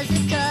was it good?